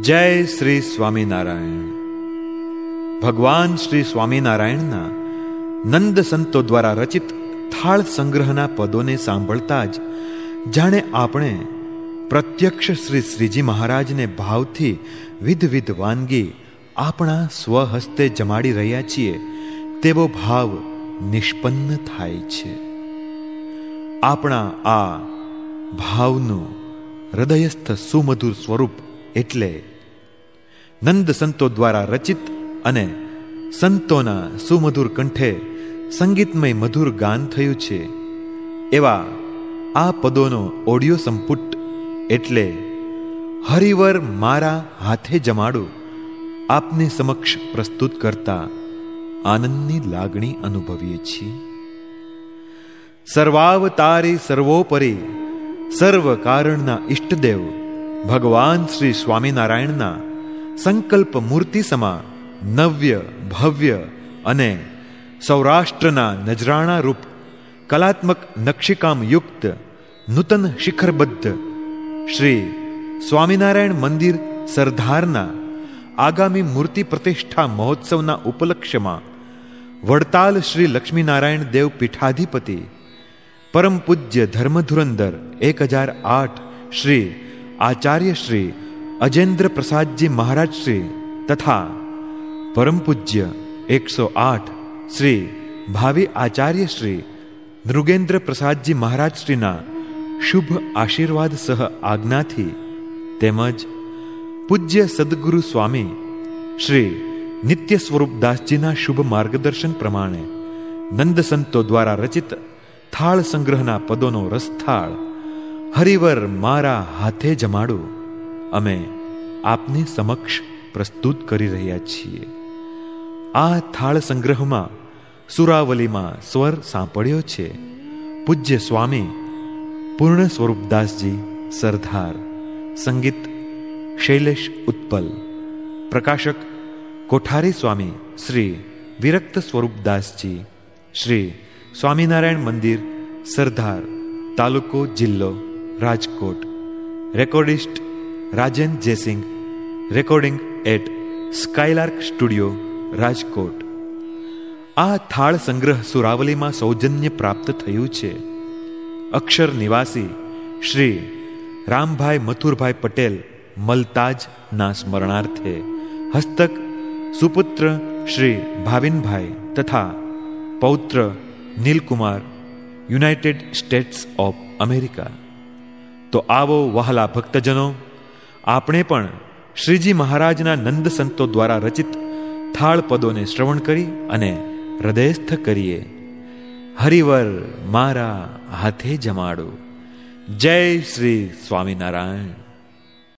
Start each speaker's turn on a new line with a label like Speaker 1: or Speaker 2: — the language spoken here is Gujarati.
Speaker 1: જય શ્રી સ્વામિનારાયણ. ભગવાન શ્રી સ્વામિનારાયણના નંદ સંતો દ્વારા રચિત થાળ સંગ્રહના પદોને સાંભળતા જ જાણે આપણે પ્રત્યક્ષ શ્રી શ્રીજી મહારાજને ભાવથી વિધવિધ વાનગી આપણા સ્વહસ્તે જમાડી રહ્યા છીએ, તેવો ભાવ નિષ્પન્ન થાય છે. આપણા આ ભાવનું હૃદયસ્થ સુમધુર સ્વરૂપ એટલે નંદ સંતો દ્વારા રચિત અને સંતોના સુમધુર કંઠે સંગીતમય મધુર ગાન થયું છે. એવા આ પદોનો ઓડિયો સંપુટ એટલે હરિવર મારા હાથે જમાડું, આપને સમક્ષ પ્રસ્તુત કરતા આનંદની લાગણી અનુભવીએ છીએ. સર્વાવતારી સર્વોપરી સર્વ કારણના ઈષ્ટદેવ ભગવાન શ્રી સ્વામિનારાયણના સંકલ્પ મૂર્તિ સમા નવ્ય, ભવ્ય અને સૌરાષ્ટ્રના નજરાણા રૂપ કલાત્મક નક્ષીકામયુક્ત યુક્ત નૂતન શિખરબદ્ધ શ્રી સ્વામિનારાયણ મંદિર સરદારના આગામી મૂર્તિ પ્રતિષ્ઠા મહોત્સવના ઉપલક્ષ્યમાં વડતાલ શ્રી લક્ષ્મીનારાયણ દેવ પીઠાધિપતિ પરમ પૂજ્ય ધર્મધુરંદર એક હજાર આઠ શ્રી આચાર્ય શ્રી અજેન્દ્ર પ્રસાદજી મહારાજ શ્રી તથા પરમ પૂજ્ય એકસો આઠ શ્રી ભાવિ આચાર્ય શ્રી નૃગેન્દ્ર પ્રસાદજી મહારાજ શ્રીના શુભ આશીર્વાદ સહ આજ્ઞાથી તેમજ પૂજ્ય સદગુરુ સ્વામી શ્રી નિત્ય સ્વરૂપદાસજીના શુભ માર્ગદર્શન પ્રમાણે નંદ સંતો દ્વારા રચિત થાળ સંગ્રહના પદોનો રસથાળ હરિવર મારા હાથે જમાડું. અમે આપની સમક્ષ પ્રસ્તુત કરી રહ્યા છીએ. આ થાળ સંગ્રહમાં સુરાવલીમાં સ્વર સાંપડ્યો છે. પૂજ્ય સ્વામી પૂર્ણ સ્વરૂપદાસજી સરદાર, સંગીત શૈલેષ ઉત્પલ, પ્રકાશક કોઠારી સ્વામી શ્રી વિરક્ત સ્વરૂપદાસજી શ્રી સ્વામિનારાયણ મંદિર, સરદાર, તાલુકો જિલ્લો Rajkot recordist Rajan Jaysinh recording at skylark studio Rajkot આ થાળ સંગ્રહ સુરાવલીમાં સૌજન્ય પ્રાપ્ત થયું છે અક્ષર નિવાસી શ્રી રામભાઈ મથુરભાઈ પટેલ મલતાજના સ્મરણાર્થે હસ્તક સુપુત્ર શ્રી ભાવિનભાઈ તથા પૌત્ર Neelkumar United States of America તો આવો વહાલા ભક્તજનો, આપણે પણ શ્રીજી મહારાજના નંદ સંતો દ્વારા રચિત થાળ પદોને શ્રવણ કરી અને હૃદયસ્થ કરીએ. હરિવર મારા હાથે જમાડો. જય શ્રી સ્વામિનારાયણ.